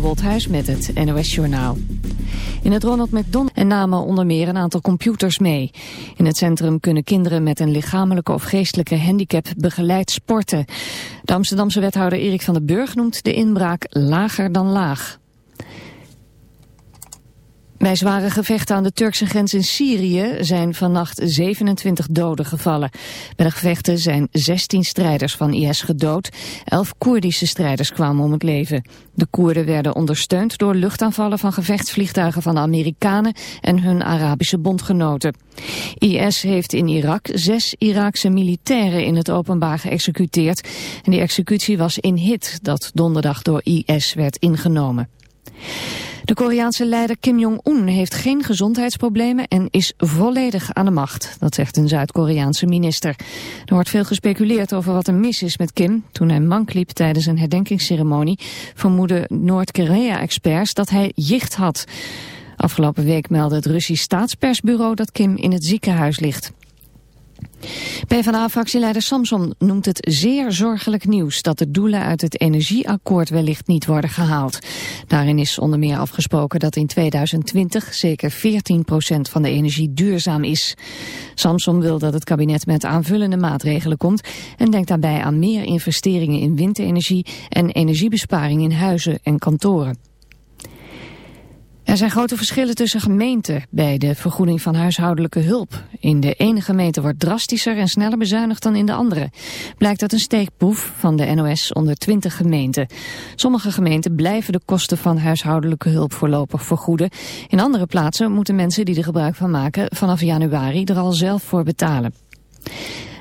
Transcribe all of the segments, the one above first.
Femke met het NOS Journaal. In het Ronald McDonald en namen onder meer een aantal computers mee. In het centrum kunnen kinderen met een lichamelijke of geestelijke handicap begeleid sporten. De Amsterdamse wethouder Erik van den Burg noemt de inbraak lager dan laag. Bij zware gevechten aan de Turkse grens in Syrië zijn vannacht 27 doden gevallen. Bij de gevechten zijn 16 strijders van IS gedood. 11 Koerdische strijders kwamen om het leven. De Koerden werden ondersteund door luchtaanvallen van gevechtsvliegtuigen van de Amerikanen en hun Arabische bondgenoten. IS heeft in Irak zes Iraakse militairen in het openbaar geëxecuteerd. En die executie was in Hit, dat donderdag door IS werd ingenomen. De Koreaanse leider Kim Jong-un heeft geen gezondheidsproblemen en is volledig aan de macht. Dat zegt een Zuid-Koreaanse minister. Er wordt veel gespeculeerd over wat er mis is met Kim. Toen hij mank liep tijdens een herdenkingsceremonie vermoeden Noord-Korea-experts dat hij jicht had. Afgelopen week meldde het Russisch staatspersbureau dat Kim in het ziekenhuis ligt. PvdA-fractieleider Samson noemt het zeer zorgelijk nieuws dat de doelen uit het energieakkoord wellicht niet worden gehaald. Daarin is onder meer afgesproken dat in 2020 zeker 14% van de energie duurzaam is. Samson wil dat het kabinet met aanvullende maatregelen komt en denkt daarbij aan meer investeringen in windenergie en energiebesparing in huizen en kantoren. Er zijn grote verschillen tussen gemeenten bij de vergoeding van huishoudelijke hulp. In de ene gemeente wordt drastischer en sneller bezuinigd dan in de andere. Blijkt uit een steekproef van de NOS onder 20 gemeenten. Sommige gemeenten blijven de kosten van huishoudelijke hulp voorlopig vergoeden. In andere plaatsen moeten mensen die er gebruik van maken vanaf januari er al zelf voor betalen.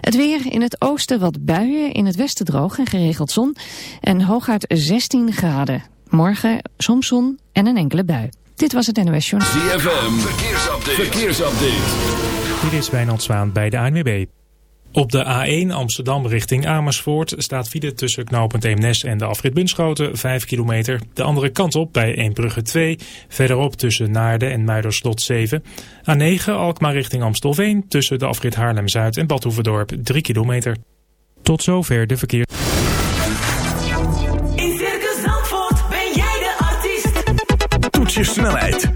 Het weer in het oosten wat buien, in het westen droog en geregeld zon. En hooguit 16 graden. Morgen soms zon en een enkele bui. Dit was het NOS Journal. ZFM, verkeersupdate. verkeersupdate. Dit is Wijnand Zwaan bij de ANWB. Op de A1 Amsterdam richting Amersfoort staat file tussen knooppunt Eemnes en de afrit Bunschoten 5 kilometer. De andere kant op bij Eembrugge 2, verderop tussen Naarden en Muiderslot 7. A9 Alkmaar richting Amstelveen tussen de afrit Haarlem-Zuid en Badhoevedorp 3 kilometer. Tot zover de verkeer.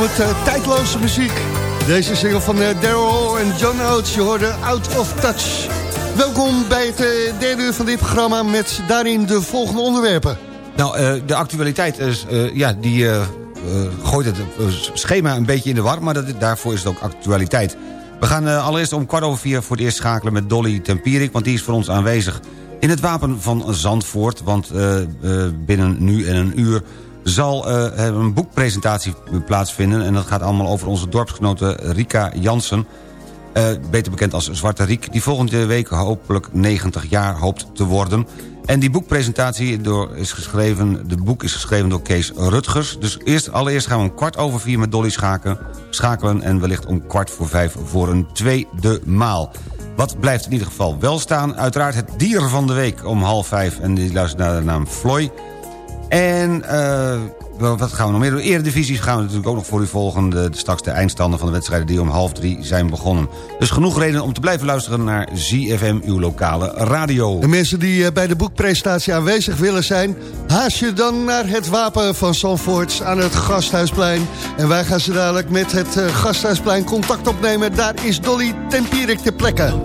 Het uh, tijdloze muziek. Deze single van uh, Daryl en John Oates, je hoorde Out of Touch. Welkom bij het uh, derde uur van dit programma met daarin de volgende onderwerpen. Nou, de actualiteit is, ja, die gooit het schema een beetje in de war... maar dat, daarvoor is het ook actualiteit. We gaan allereerst om kwart over vier voor het eerst schakelen met Dolly Tempierik... want die is voor ons aanwezig in het Wapen van Zandvoort. Want binnen nu en een uur zal uh, een boekpresentatie plaatsvinden... en dat gaat allemaal over onze dorpsgenote Rika Jansen... Uh, beter bekend als Zwarte Riek... die volgende week hopelijk 90 jaar hoopt te worden. En die boekpresentatie door, is geschreven... de boek is geschreven door Kees Rutgers. Dus eerst, allereerst gaan we om kwart over vier met Dolly schakelen, schakelen... en wellicht om kwart voor vijf voor een tweede maal. Wat blijft in ieder geval wel staan? Uiteraard het dier van de week om half vijf... en die luistert naar de naam Floy... En uh, wat gaan we nog meer doen? Eredivisies gaan we natuurlijk ook nog voor u volgen. De, straks de eindstanden van de wedstrijden die om half drie zijn begonnen. Dus genoeg reden om te blijven luisteren naar ZFM, uw lokale radio. De mensen die uh, bij de boekpresentatie aanwezig willen zijn... haast je dan naar het wapen van Zandvoort aan het Gasthuisplein. En wij gaan ze dadelijk met het uh, Gasthuisplein contact opnemen. Daar is Dolly Tempierik te plekken.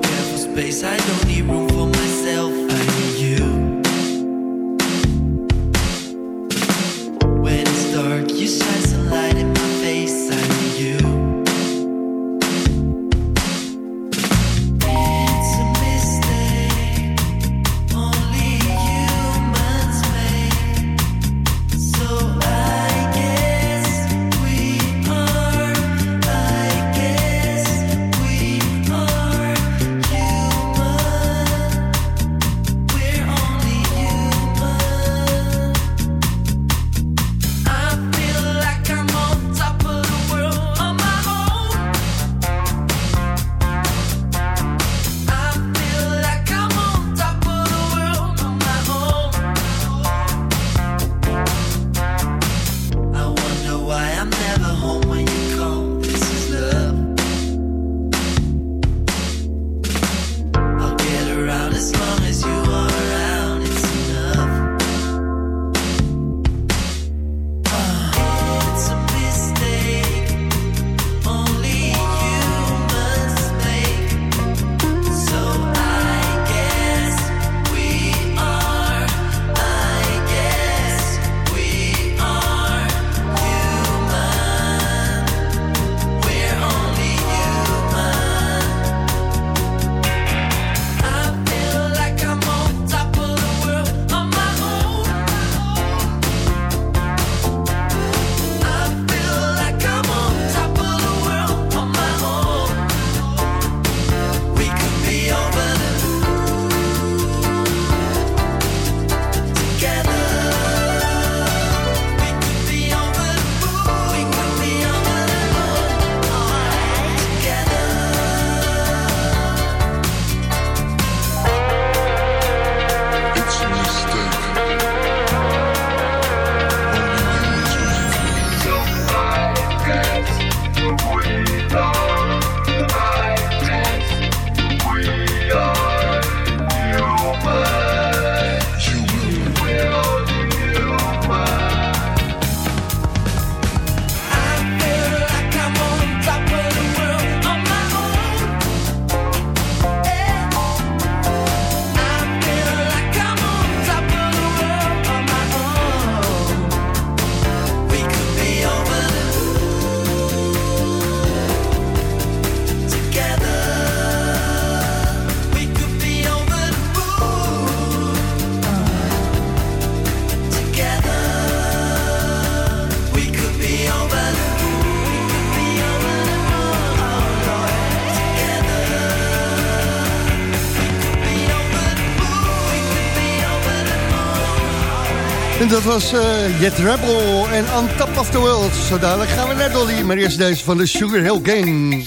Dat was uh, Jet Rebel en On Top of the World. Zo dadelijk gaan we naar Dolly, maar eerst deze van de Sugar Hill Gang.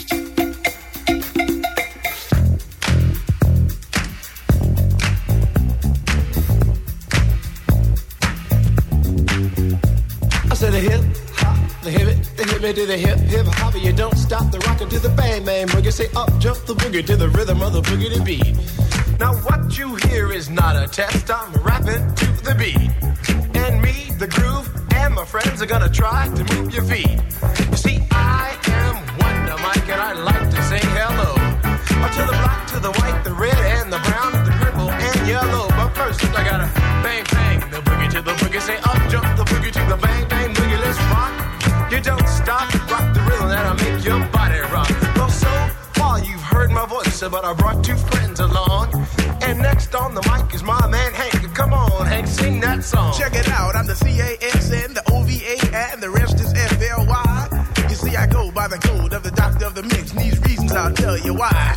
to the hip hip hop, you don't stop the rockin' to the bang bang boogie. Say up jump the boogie to the rhythm of the boogie to beat. Now what you hear is not a test. I'm rapping to the beat, the groove. and my friends are gonna try to move your feet. You see, I am Wonder Mike, and I like to say hello. To the black, to the white, the red, and the brown, the purple, and yellow. But first, I gotta bang, bang, the boogie to the boogie. Say up, jump the boogie to the bang, bang, boogie. Let's rock. You don't stop, rock the rhythm that'll make your body rock. Well, so far you've heard my voice, but I brought two friends along. And next on the mic is my man Hank. Song. Check it out, I'm the C-A-S-N, the O-V-A, and the rest is F-L-Y. You see, I go by the code of the doctor of the mix, and these reasons I'll tell you why.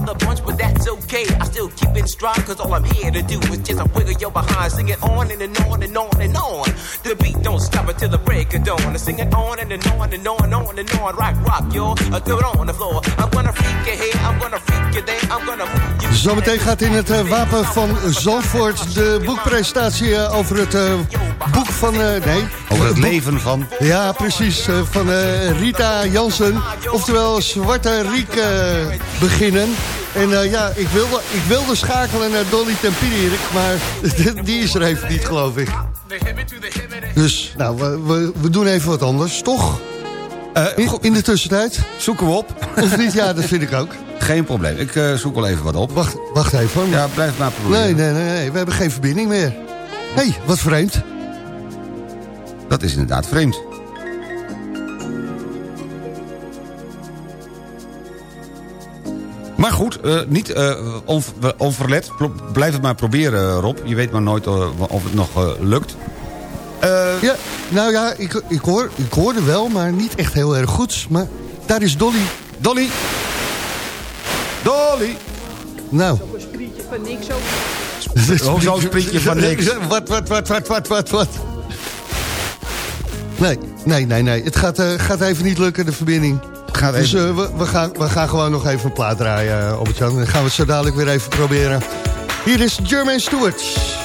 of the bunch, but that's okay. I still keep in stride, cause all I'm here to do is just a wiggle your behind. Sing it on and, and on and on and on. The beat don't stop until the break of dawn. I sing it on and, and on and on and on and on. Rock, rock, y'all. Uh, throw it on the floor. I'm gonna freak you here, I'm gonna freak you there, I'm gonna move you. Zometeen gaat in het eh, wapen van Zandvoort de boekpresentatie eh, over het eh, boek van... eh, nee, Over het leven van... Ja, precies. eh, van eh, Rita Jansen. Oftewel Zwarte Riek eh, beginnen. En eh, ja, ik wilde, ik wilde schakelen naar Dolly Tempierik, maar die is er even niet, geloof ik. Dus, nou, we, we, we doen even wat anders, toch? In, in de tussentijd? Zoeken we op. Of niet? Ja, dat vind ik ook. Geen probleem. Ik eh, zoek wel even wat op. Wacht, wacht even. Ja, blijf maar proberen. Nee, nee, nee, nee, we hebben geen verbinding meer. Hé, hey, wat vreemd. Dat is inderdaad vreemd. Goed, eh, niet eh, onv- onverlet. Pro- blijf het maar proberen, Rob. Je weet maar nooit eh, of het nog eh, lukt. Eh, Ja, nou ja, ik, ik, hoor, ik hoorde wel, maar niet echt heel erg goed. Maar daar is Dolly. Dolly! Dolly! Nou. Oh, zo'n sprietje van niks. Wat, wat, wat, wat, wat, wat, wat? Nee, nee, nee, nee. Het gaat, eh, gaat even niet lukken, de verbinding. Gaat Dus eh, we, we, gaan, we gaan gewoon nog even een plaat draaien, uh, Albert-Jan. Dan gaan we het zo dadelijk weer even proberen. Hier is Jermaine Stewart.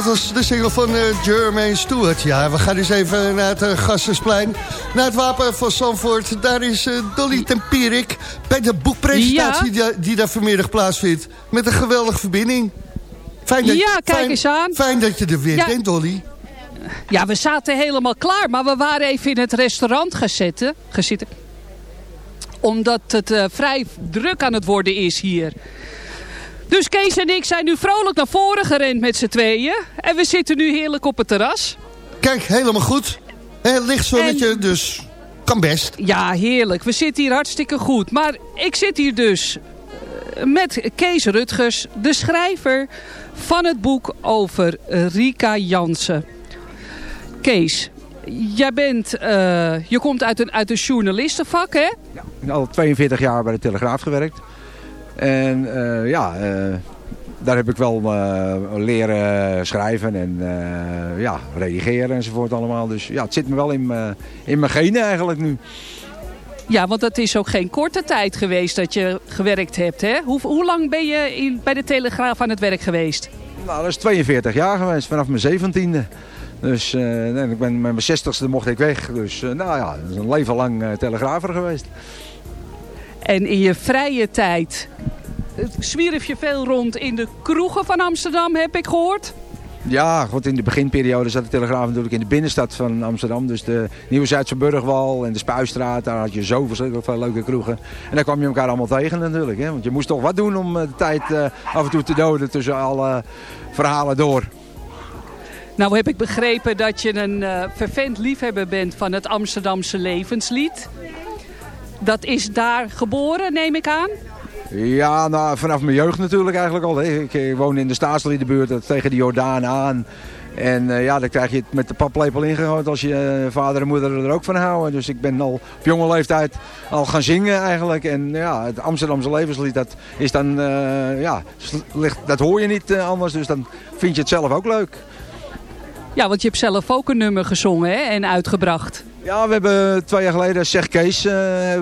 Dat was de single van uh, Jermaine Stewart. Ja, we gaan eens even naar het uh. Naar het Wapen van Zandvoort. Daar is uh, Dolly Tempierik bij de boekpresentatie ja. die, die, daar vanmiddag plaatsvindt. Met een geweldige verbinding. Fijn dat, ja, kijk fijn, eens aan. Fijn dat je er weer Ja. bent, Dolly. Ja, we zaten helemaal klaar, maar we waren even in het restaurant gezeten. gezitten. Omdat het eh, vrij druk aan het worden is hier. Dus Kees en ik zijn nu vrolijk naar voren gerend met z'n tweeën. En we zitten nu heerlijk op het terras. Kijk, helemaal goed. Eh, licht zonnetje, dus kan best. Ja, heerlijk. We zitten hier hartstikke goed. Maar ik zit hier dus eh, met Kees Rutgers, de schrijver van het boek over Rika Jansen. Kees, jij bent, eh, je komt uit een, uit een journalistenvak, hè? Ik heb al 42 jaar bij de Telegraaf gewerkt. En eh, ja, eh, daar heb ik wel eh, leren schrijven en ja, redigeren enzovoort allemaal. Dus ja, het zit me wel in mijn in mijn genen eigenlijk nu. Ja, want het is ook geen korte tijd geweest dat je gewerkt hebt, hè? Hoe, hoe lang ben je in, bij de Telegraaf aan het werk geweest? Nou, dat is 42 jaar geweest, vanaf mijn 17e. Dus ik ben met mijn 60ste mocht ik weg. Dus nou ja, dat is een leven lang telegrafer geweest. En in je vrije tijd eh, zwierf je veel rond in de kroegen van Amsterdam, heb ik gehoord? Ja, goed, in de beginperiode zat de Telegraaf natuurlijk in de binnenstad van Amsterdam. Dus de Nieuwe Zuidse Burgwal en de Spuistraat. Daar had je zo verschrikkelijk veel leuke kroegen. En daar kwam je elkaar allemaal tegen natuurlijk. Hè? Want je moest toch wat doen om eh, de tijd eh, af en toe te doden tussen alle verhalen door. Nou heb ik begrepen dat je een eh vervent liefhebber bent van het Amsterdamse levenslied. Dat is daar geboren, neem ik aan. Ja, nou, vanaf mijn jeugd natuurlijk eigenlijk al. Hè. Ik, eh, woon in de Staatsliedenbuurt dat tegen de Jordaan aan. En eh, ja, dan krijg je het met de paplepel ingegooid als je eh, vader en moeder er ook van houden. Dus ik ben al op jonge leeftijd al gaan zingen eigenlijk. En ja, het Amsterdamse levenslied, dat is dan, eh, ja, ligt, dat hoor je niet eh, anders. Dus dan vind je het zelf ook leuk. Ja, want je hebt zelf ook een nummer gezongen hè, en uitgebracht. Ja, we hebben twee jaar geleden Zeg Kees eh,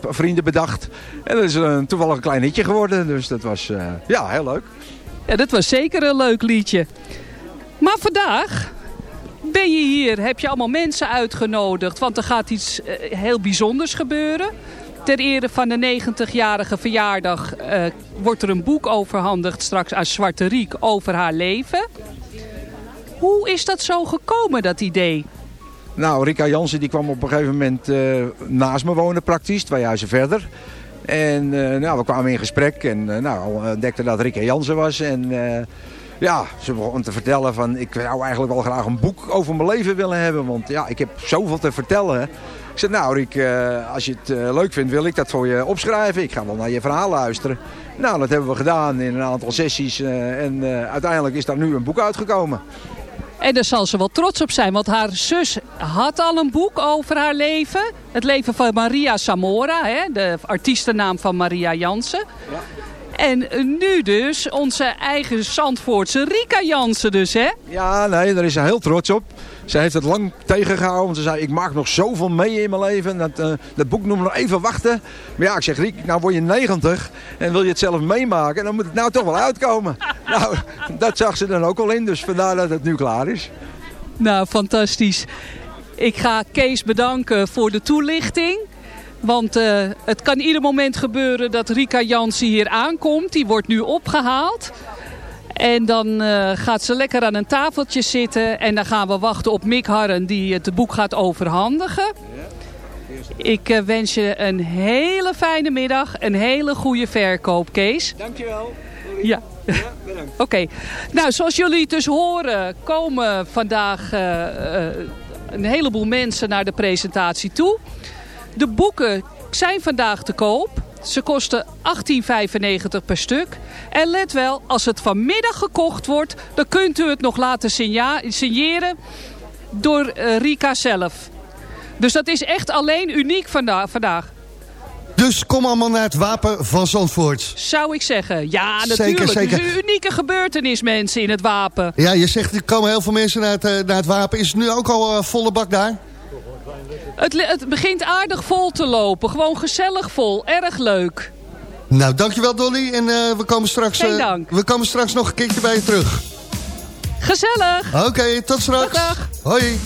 vrienden bedacht. En dat is een toevallig een klein hitje geworden. Dus dat was eh, ja, heel leuk. Ja, dat was zeker een leuk liedje. Maar vandaag ben je hier, heb je allemaal mensen uitgenodigd. Want er gaat iets eh, heel bijzonders gebeuren. Ter ere van de 90-jarige verjaardag wordt er een boek overhandigd straks aan Zwarte Riek over haar leven. Hoe is dat zo gekomen, dat idee? Nou, Rika Jansen die kwam op een gegeven moment eh, naast me wonen praktisch, twee huizen verder. En eh, nou, we kwamen in gesprek en eh, nou, ontdekte dat Rika Jansen was. En ja, ze begon te vertellen van ik zou eigenlijk wel graag een boek over mijn leven willen hebben. Want ja, ik heb zoveel te vertellen. Ik zei, nou Riek, als je het leuk vindt wil ik dat voor je opschrijven. Ik ga wel naar je verhaal luisteren. Nou, dat hebben we gedaan in een aantal sessies. en uiteindelijk is daar nu een boek uitgekomen. En daar zal ze wel trots op zijn, want haar zus had al een boek over haar leven. Het leven van Maria Zamora, hè, de artiestennaam van Maria Jansen. En nu dus onze eigen Zandvoortse Rika Jansen dus, hè? Ja, nee, daar is ze heel trots op. Ze heeft het lang tegengehouden. Want ze zei, ik maak nog zoveel mee in mijn leven. Dat, eh, dat boek noemen nog even wachten. Maar ja, ik zeg, Riek, nou word je 90 en wil je het zelf meemaken. Dan moet het nou toch wel uitkomen. nou, dat zag ze dan ook al in. Dus vandaar dat het nu klaar is. Nou, fantastisch. Ik ga Kees bedanken voor de toelichting. Want eh, het kan ieder moment gebeuren dat Rika Jansen hier aankomt. Die wordt nu opgehaald. En dan eh, gaat ze lekker aan een tafeltje zitten. En dan gaan we wachten op Mick Harren die het boek gaat overhandigen. Ik eh, wens je een hele fijne middag. Een hele goede verkoop, Kees. Dankjewel. Ja. Oké. Nou, zoals jullie dus horen, komen vandaag een heleboel mensen naar de presentatie toe. De boeken zijn vandaag te koop. Ze kosten 18,95 per stuk. En let wel, als het vanmiddag gekocht wordt, dan kunt u het nog laten signeren door eh, Rika zelf. Dus dat is echt alleen uniek vanda- vandaag. Dus kom allemaal naar het Wapen van Zandvoort. Zou ik zeggen. Ja, natuurlijk. zeker. Het is een unieke gebeurtenis, mensen, in het wapen. Ja, je zegt er komen heel veel mensen naar het, eh, naar het Wapen. Is het nu ook al eh, volle bak daar? Het, het begint aardig vol te lopen. Gewoon gezellig vol. Erg leuk. Nou, dankjewel Dolly. En eh, we, komen straks, eh, dank. we komen straks nog een keertje bij je terug. Gezellig. Oké, tot straks. Dag, dag. Hoi.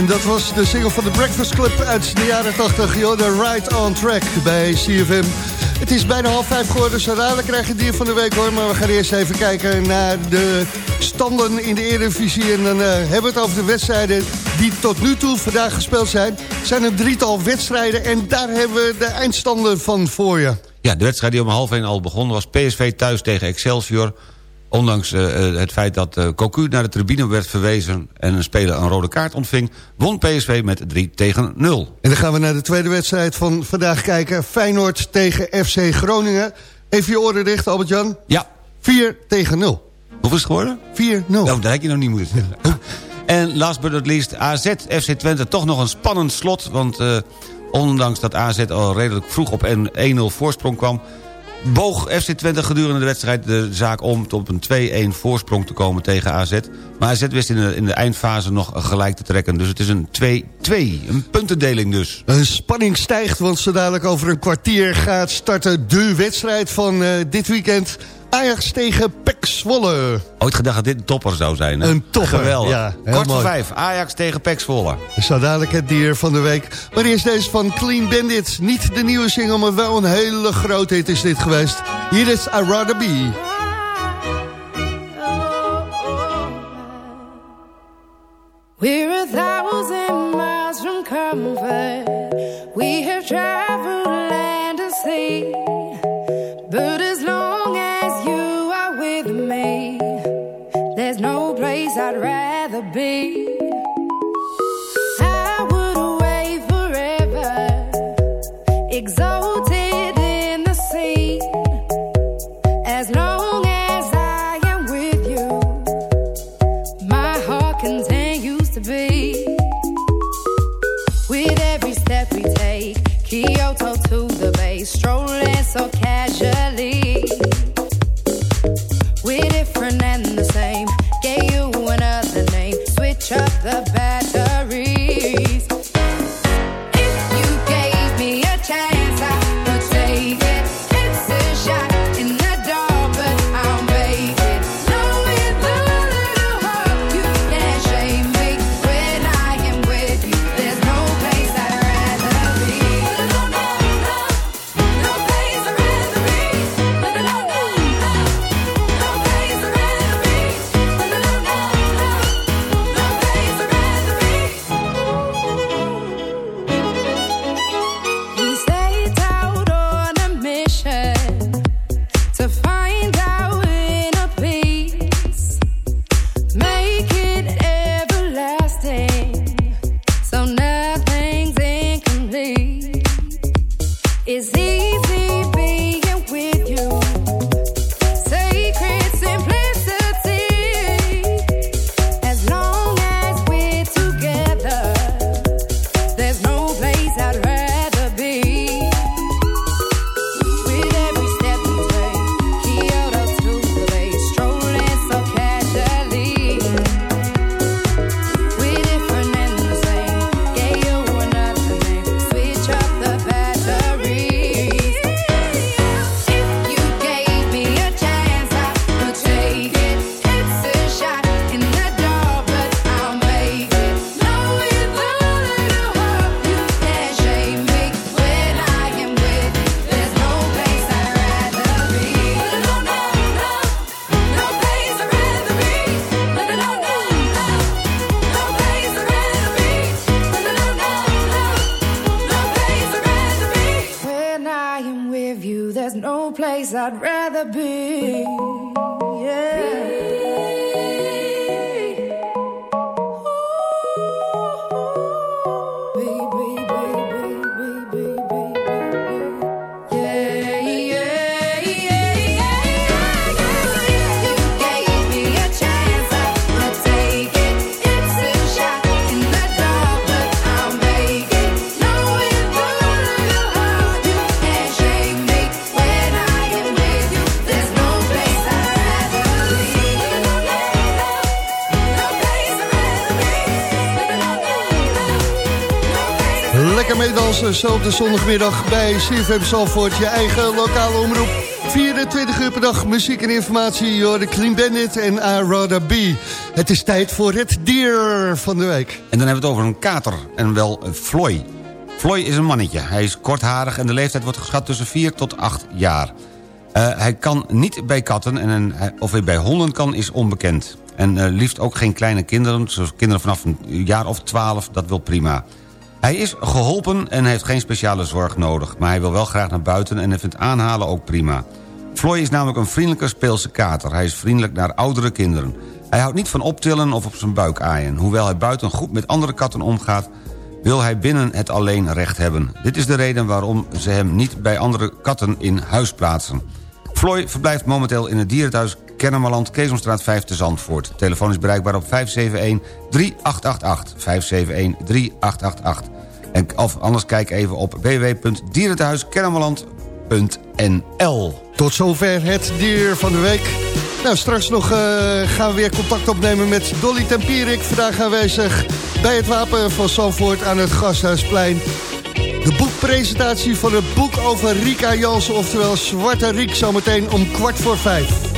En dat was de single van de Breakfast Club uit de jaren 80. Joh, de Right on Track bij CFM. Het is bijna half vijf geworden. Zo dadelijk krijg je dier van de week hoor. Maar we gaan eerst even kijken naar de standen in de Eredivisie. En dan uh, hebben we het over de wedstrijden die tot nu toe vandaag gespeeld zijn. Zijn een drietal wedstrijden en daar hebben we de eindstanden van voor je. Ja, de wedstrijd die om half 1 al begonnen was PSV thuis tegen Excelsior. Ondanks uh, het feit dat uh, Cocu naar de tribune werd verwezen... en een speler een rode kaart ontving... won PSV met 3 tegen 0. En dan gaan we naar de tweede wedstrijd van vandaag kijken. Feyenoord tegen FC Groningen. Even je oren dicht, Albert-Jan. Ja. 4 tegen 0. Hoeveel is het geworden? 4-0. Nou, dat had je nog niet moeten zeggen. en last but not least, AZ FC Twente toch nog een spannend slot... want uh, ondanks dat AZ al redelijk vroeg op 1-0 voorsprong kwam boog FC Twente gedurende de wedstrijd de zaak om... tot een 2-1 voorsprong te komen tegen AZ. Maar AZ wist in de, in de eindfase nog gelijk te trekken. Dus het is een 2-2, een puntendeling dus. Een spanning stijgt, want zo dadelijk over een kwartier gaat starten... de wedstrijd van uh, dit weekend... Ajax tegen Pek Zwolle. Ooit gedacht dat dit een topper zou zijn. Hè? Een topper, Geweldig. ja. Kwart voor vijf, Ajax tegen Pek Zwolle. Zo dadelijk het dier van de week. Maar eerst deze van Clean Bandit. Niet de nieuwe single, maar wel een hele grote hit is dit geweest. Hier is I Rather Be. We're a thousand miles from comfort. We have traveled land and sea. Be. I would away forever, exalted zo de zondagmiddag bij CFM Zalvoort. Je eigen lokale omroep 24 uur per dag muziek en informatie. De Clean Bandit en Rather Be. Het is tijd voor het dier van de week. En dan hebben we het over een kater, en wel Floy. Floy is een mannetje. Hij is kortharig en de leeftijd wordt geschat tussen 4 tot 8 jaar. Eh, hij kan niet bij katten en of hij bij honden kan is onbekend. En eh, liefst ook geen kleine kinderen, zoals kinderen vanaf een jaar of 12, dat wil prima. Hij is geholpen en heeft geen speciale zorg nodig... maar hij wil wel graag naar buiten en hij vindt aanhalen ook prima. Floy is namelijk een vriendelijke speelse kater. Hij is vriendelijk naar oudere kinderen. Hij houdt niet van optillen of op zijn buik aaien. Hoewel hij buiten goed met andere katten omgaat... wil hij binnen het alleen recht hebben. Dit is de reden waarom ze hem niet bij andere katten in huis plaatsen. Floy verblijft momenteel in het dierenthuis Kennemerland... Keesomstraat 5 te Zandvoort. Telefoon is bereikbaar op 571-3888. 571-3888. En, of anders kijk even op www.dierenthuiskennemerland.nl Tot zover het dier van de week. Nou, straks nog eh, gaan we weer contact opnemen met Dolly Tempierik. Vandaag aanwezig bij het Wapen van Zandvoort aan het Gasthuisplein. De boekpresentatie van het boek over Rika Jansen, oftewel Zwarte Riek, zometeen om kwart voor vijf.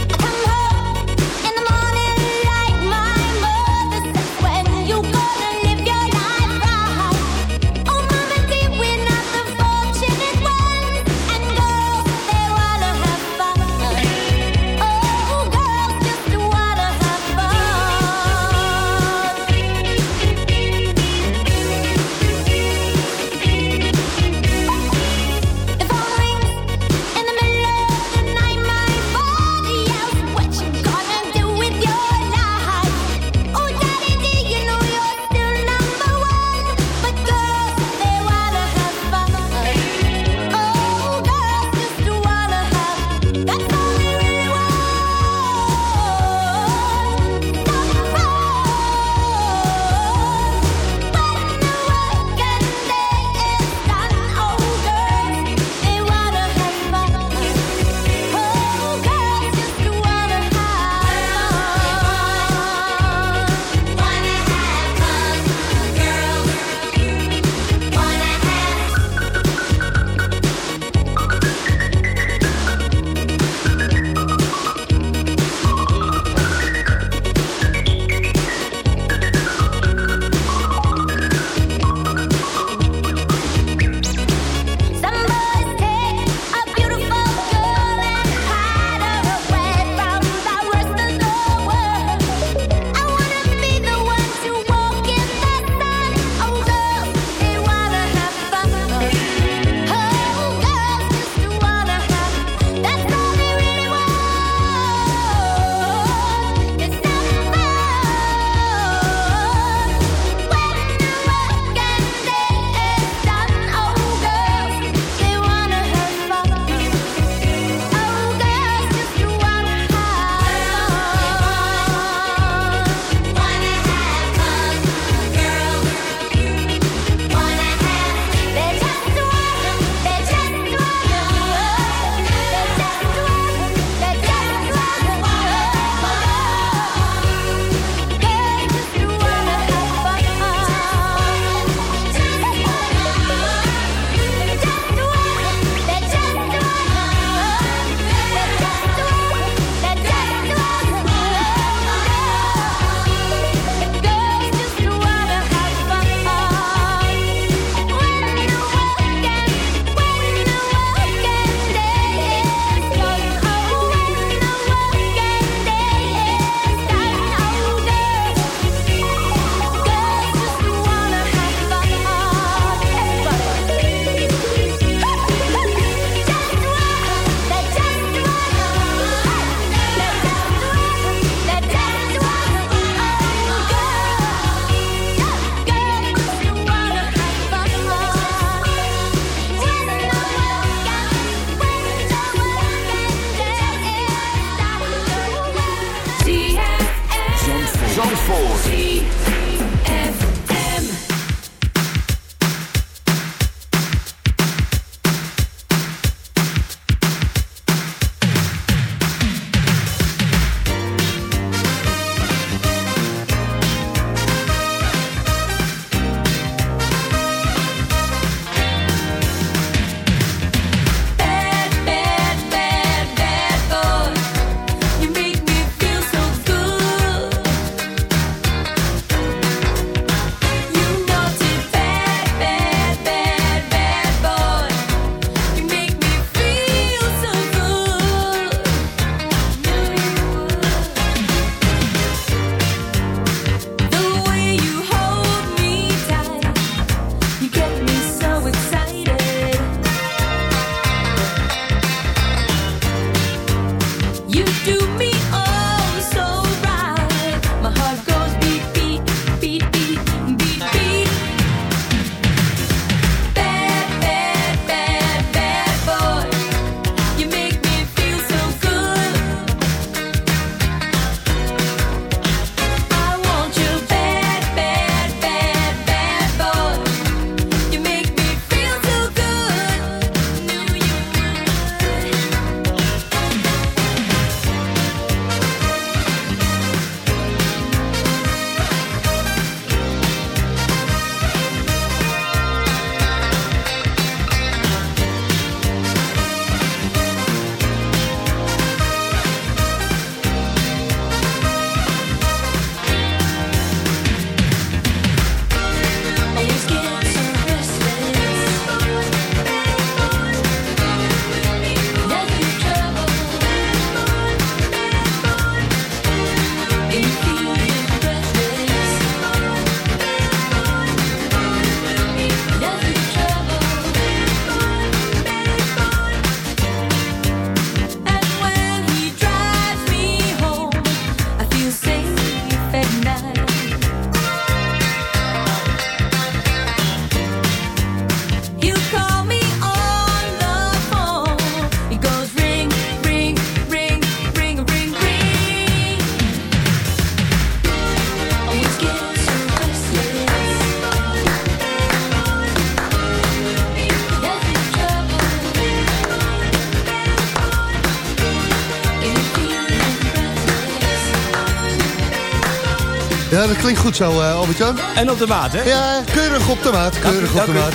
Dat klinkt goed zo, eh, Albert-Jan. En op de maat, hè? Ja, keurig op de maat. Keurig op Dank de maat.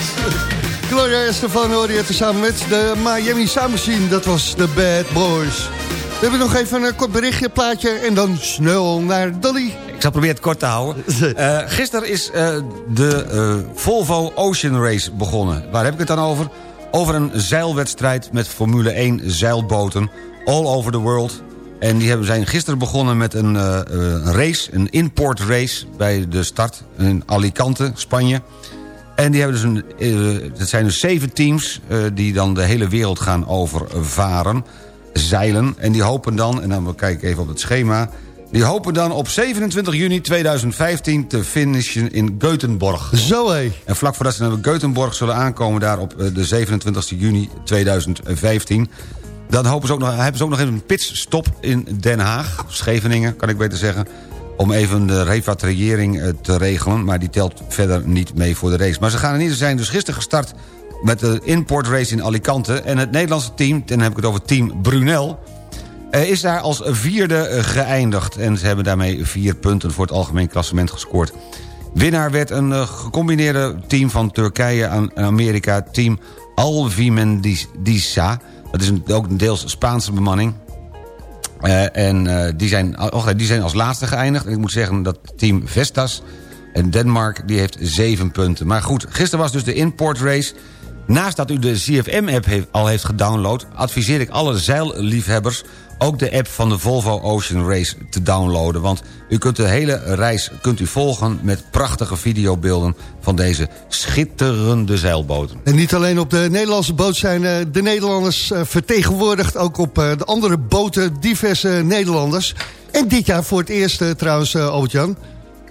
Gloria Estefan hoorde je tezamen met de Miami Machine. Dat was de Bad Boys. We hebben nog even een kort berichtje, plaatje en dan snel naar Dolly. Ik zal proberen het kort te houden. Eh gisteren is eh, de Volvo Ocean Race begonnen. Waar heb ik het dan over? Over een zeilwedstrijd met Formule 1 zeilboten all over the world. En die hebben, zijn gisteren begonnen met een eh, eh, race, een import race... bij de start in Alicante, Spanje. En die hebben dus een, eh, het zijn dus zeven teams die dan de hele wereld gaan overvaren, zeilen. En die hopen dan, en dan kijk ik even op het schema... die hopen dan op 27 juni 2015 te finishen in Göteborg. Zo hé. En vlak voordat ze naar Göteborg zullen aankomen daar op de 27 juni 2015... dan hopen ze ook nog, hebben ze ook nog even een pitstop in Den Haag, Scheveningen kan ik beter zeggen... om even de repatriëring eh, te regelen, maar die telt verder niet mee voor de race. Maar ze gaan in ieder geval zijn dus gisteren gestart met de import race in Alicante... en het Nederlandse team, dan heb ik het over team Brunel... eh, is daar als vierde eh, geëindigd. En ze hebben daarmee vier punten voor het algemeen klassement gescoord. Winnaar werd een gecombineerde team van Turkije en Amerika... team Alvimendisa. Dat is ook een deels Spaanse bemanning. Eh, en eh, die, zijn, oh, die zijn als laatste geëindigd. En ik moet zeggen dat team Vestas en Denmark... die heeft zeven punten. Maar goed, gisteren was dus de import race... Naast dat u de CFM-app al heeft gedownload... adviseer ik alle zeilliefhebbers ook de app van de Volvo Ocean Race te downloaden. Want u kunt de hele reis kunt u volgen met prachtige videobeelden... van deze schitterende zeilboten. En niet alleen op de Nederlandse boot zijn eh, de Nederlanders eh, vertegenwoordigd... ook op eh, de andere boten diverse Nederlanders. En dit jaar voor het eerst trouwens, Albert-Jan...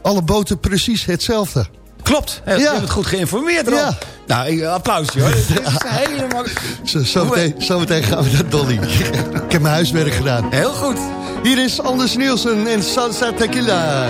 alle boten precies hetzelfde. Klopt, je hebt het goed geïnformeerd, Rob. Ja. Nou, applausje hoor. Dit is helemaal... Zo, zometeen, zometeen gaan we naar Dolly. ik heb mijn huiswerk gedaan. Heel goed. Hier is Anders Nielsen en Salsa Tequila.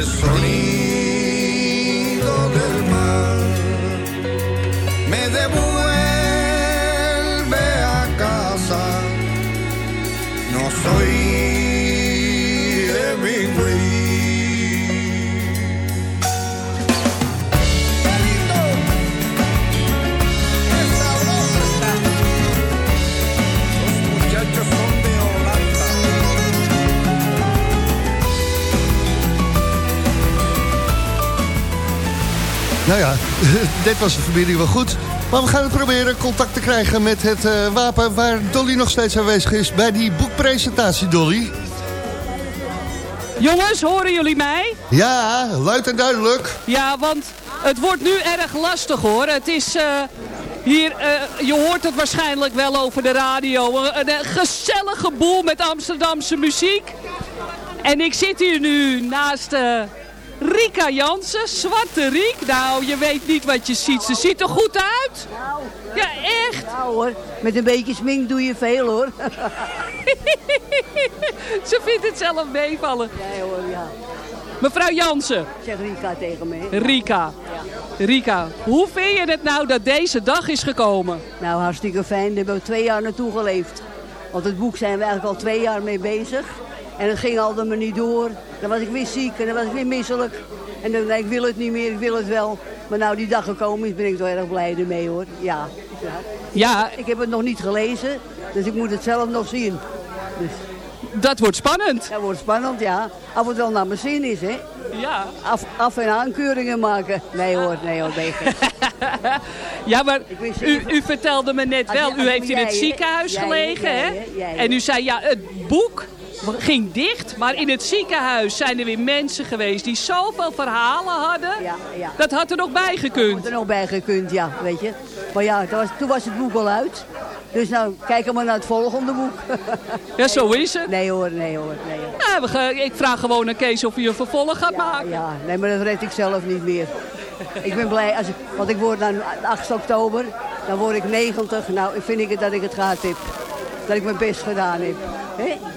is dit was de familie wel goed. Maar we gaan het proberen contact te krijgen met het eh, wapen... waar Dolly nog steeds aanwezig is bij die boekpresentatie, Dolly. Jongens, horen jullie mij? Ja, luid en duidelijk. Ja, want het wordt nu erg lastig hoor. Het is eh, hier, eh, je hoort het waarschijnlijk wel over de radio. Een, een gezellige boel met Amsterdamse muziek. En ik zit hier nu naast Rika Jansen, Zwarte Riek. Nou, je weet niet wat je ziet. Ze ziet er goed uit. Ja, echt. Nou hoor, met een beetje smink doe je veel hoor. Ze vindt het zelf meevallen. Nee hoor, ja. Mevrouw Jansen. Zeg Rika tegen me. Rika. Rika, hoe vind je het nou dat deze dag is gekomen? Nou, hartstikke fijn. Daar hebben we twee jaar naartoe geleefd. Want het boek zijn we eigenlijk al twee jaar mee bezig. En het ging altijd maar niet door. Dan was ik weer ziek en dan was ik weer misselijk. En dan denk ik, ik wil het niet meer, ik wil het wel. Maar nou die dag gekomen is, ben ik toch erg blij ermee hoor. Ja. Ja. Ik heb het nog niet gelezen, dus ik moet het zelf nog zien. Dus. Dat wordt spannend. Dat wordt spannend, ja. Als het wel naar mijn zin is, hè. Ja. Af, af- en aankeuringen maken. Nee hoor, nee hoor, gek. Ja, maar u, u vertelde me net Als wel, u heeft in het ziekenhuis gelegen, hè? En u zei, ja, het boek ging dicht, maar in het ziekenhuis zijn er weer mensen geweest die zoveel verhalen hadden. Ja, ja. Dat had er nog bij gekund. Had er nog bij gekund, ja, weet je. Maar ja, toen was, toen was het boek al uit. Dus nou, kijken we naar het volgende boek. Ja, zo is het. Nee hoor, nee hoor, nee hoor. Ik vraag gewoon aan Kees of hij een vervolg gaat maken. Ja, nee, maar dat red ik zelf niet meer. Ik ben blij, als ik, want ik word nou 8 oktober, dan word ik 90. Nou, vind ik het dat ik het gehad heb. Dat ik mijn best gedaan heb.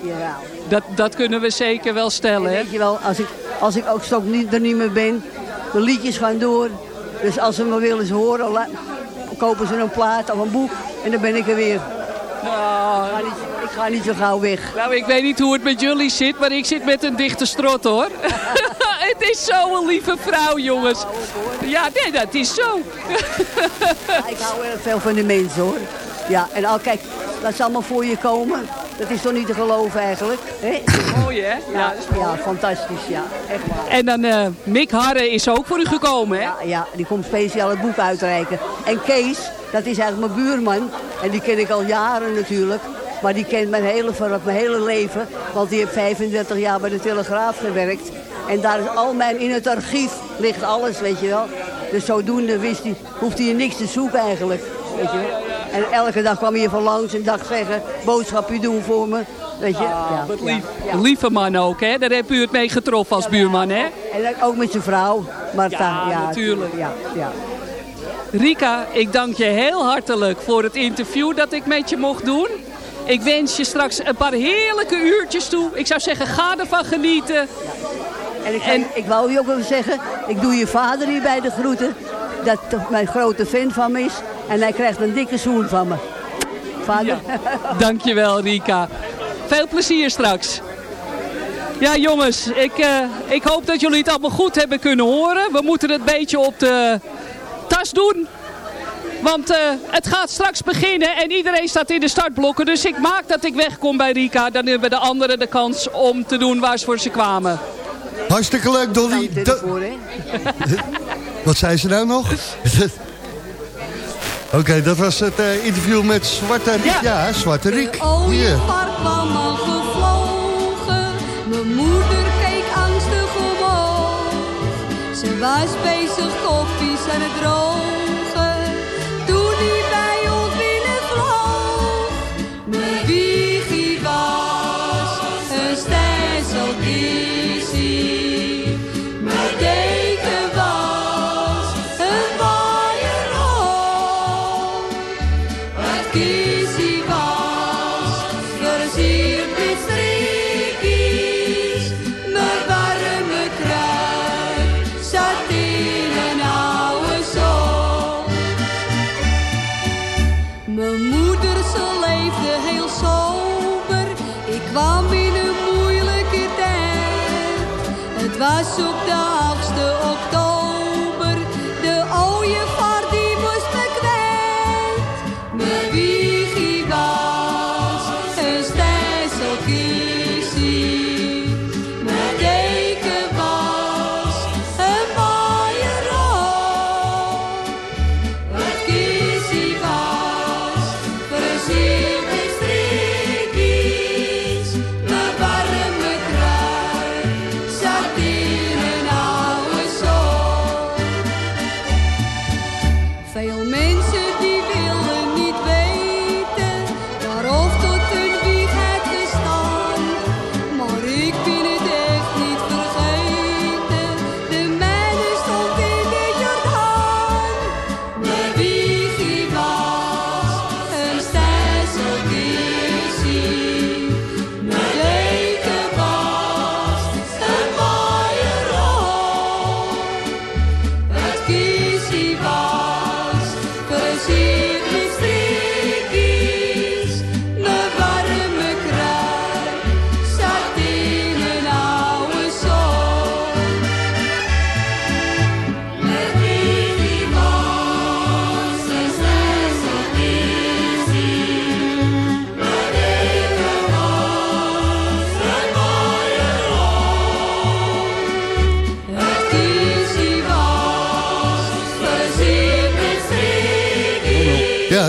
Ja. Dat, dat kunnen we zeker wel En stellen, hè? weet je wel, als ik, als ik ook straks niet, er niet meer ben, de liedjes gaan door. Dus als ze me willen horen, kopen ze een plaat of een boek en dan ben ik er weer. Nou, Ik ga niet, ik ga niet zo gauw weg. Nou, ik weet niet hoe het met jullie zit, maar ik zit met een dichte strot, hoor. het is zo'n lieve vrouw, jongens. Ja, nee, dat is zo. Ja, ik hou erg veel van de mensen hoor. Ja, en al kijk, dat ze allemaal voor je komen. Dat is toch niet te geloven eigenlijk. Mooi, hè? Ja, ja, fantastisch, ja. Echt waar. En dan eh, Mick Harre is ook voor u gekomen, hè? Ja, ja, die komt speciaal het boek uitreiken. En Kees, dat is eigenlijk mijn buurman. En die ken ik al jaren natuurlijk. Maar die kent mijn hele, mijn hele leven. Want die heeft 35 jaar bij de Telegraaf gewerkt. En daar is al mijn, in het archief ligt alles, weet je wel. Dus zodoende wist hij, hoeft hij niks te zoeken eigenlijk. Weet je. En elke dag kwam hij even langs en dacht zeggen, boodschapje doen voor me. Weet je? ja, wat lief. Lieve man ook, hè? Daar heb u het mee getroffen als buurman, hè? En ook met zijn vrouw, Marta. Ja, natuurlijk. Ja, ja. Rika, ik dank je heel hartelijk voor het interview dat ik met je mocht doen. Ik wens je straks een paar heerlijke uurtjes toe. Ik zou zeggen, ga ervan genieten. En ik, ik wou je ook even zeggen, ik doe je vader hier bij de groeten. Dat mijn grote fan van me is. En hij krijgt een dikke zoen van me. Vader. Dankjewel, Rika. Veel plezier straks. Ja, jongens, ik, eh, ik hoop dat jullie het allemaal goed hebben kunnen horen. We moeten het een beetje op de tas doen. Want eh, het gaat straks beginnen en iedereen staat in de startblokken. Dus ik maak dat ik wegkom bij Rika. Dan hebben de anderen de kans om te doen waar ze voor ze kwamen. Hartstikke leuk, Dolly. Do- Wat zei ze nou nog? Oké, dat was het eh, interview met Zwarte Riek. Ja, Zwarte Riek. Oh, je vark kwam al gevlogen. Mijn moeder keek angstig omhoog. Ze was bezig koffies aan het drogen. walking.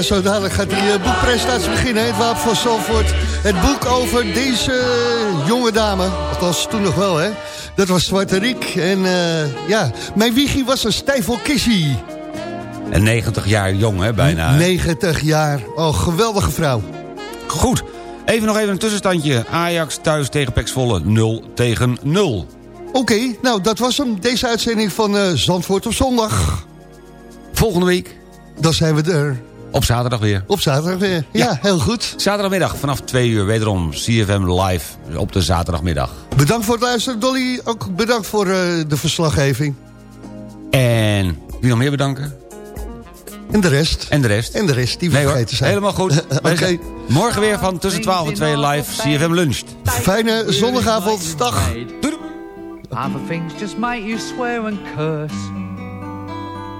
Zo dadelijk gaat die eh, boekpresentatie beginnen. Het Wapen van Zalvoort. Het boek over deze eh, jonge dame. Althans, toen nog wel, hè. Dat was Zwarte Riek. En eh, ja, mijn wiegie was een stijfel kissie. En 90 jaar jong, hè, bijna. hè? 90 jaar. Oh, geweldige vrouw. Goed. Even nog even een tussenstandje. Ajax thuis tegen Pek Zwolle 0 tegen 0. Oké, nou, dat was hem. Deze uitzending van eh, Zandvoort op zondag. Volgende week. Dan zijn we er. Op zaterdag weer. Op zaterdag weer. Ja, heel goed. Zaterdagmiddag vanaf 2 uur wederom CFM live op de zaterdagmiddag. Bedankt voor het luisteren, Dolly. Ook bedankt voor eh, de verslaggeving. En wie nog meer bedanken? En de rest. En de rest. En de rest, die we Nee vergeten zijn. helemaal goed. Oké. Morgen weer van tussen 12 en 2 live CFM luncht. Fijne zondagavond. Dag. Other things just make you swear and curse.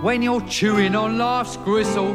When you're chewing on life's gristle,